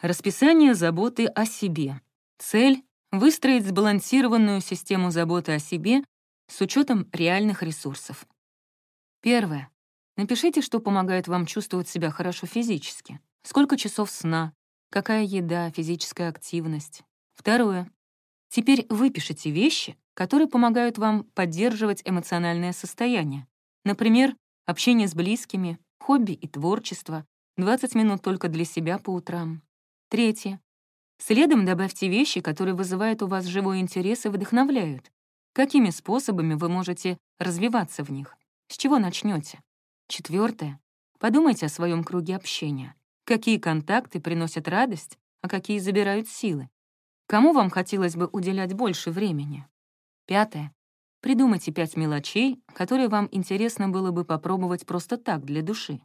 Расписание заботы о себе. Цель — выстроить сбалансированную систему заботы о себе с учетом реальных ресурсов. Первое. Напишите, что помогает вам чувствовать себя хорошо физически. Сколько часов сна, какая еда, физическая активность. Второе. Теперь выпишите вещи, которые помогают вам поддерживать эмоциональное состояние. Например, общение с близкими, хобби и творчество, 20 минут только для себя по утрам. Третье. Следом добавьте вещи, которые вызывают у вас живой интерес и вдохновляют. Какими способами вы можете развиваться в них? С чего начнете? Четвертое. Подумайте о своем круге общения. Какие контакты приносят радость, а какие забирают силы? Кому вам хотелось бы уделять больше времени? Пятое. Придумайте пять мелочей, которые вам интересно было бы попробовать просто так, для души.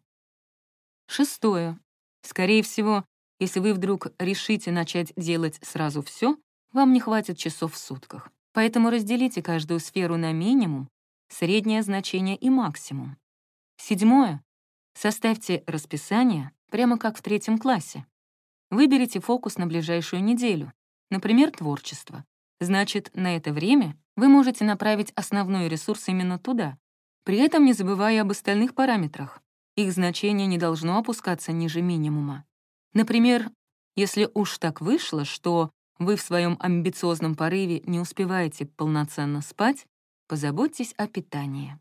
Шестое. Скорее всего, если вы вдруг решите начать делать сразу все, вам не хватит часов в сутках. Поэтому разделите каждую сферу на минимум, среднее значение и максимум. Седьмое. Составьте расписание, прямо как в третьем классе. Выберите фокус на ближайшую неделю, например, творчество. Значит, на это время вы можете направить основной ресурс именно туда, при этом не забывая об остальных параметрах. Их значение не должно опускаться ниже минимума. Например, если уж так вышло, что вы в своем амбициозном порыве не успеваете полноценно спать, позаботьтесь о питании.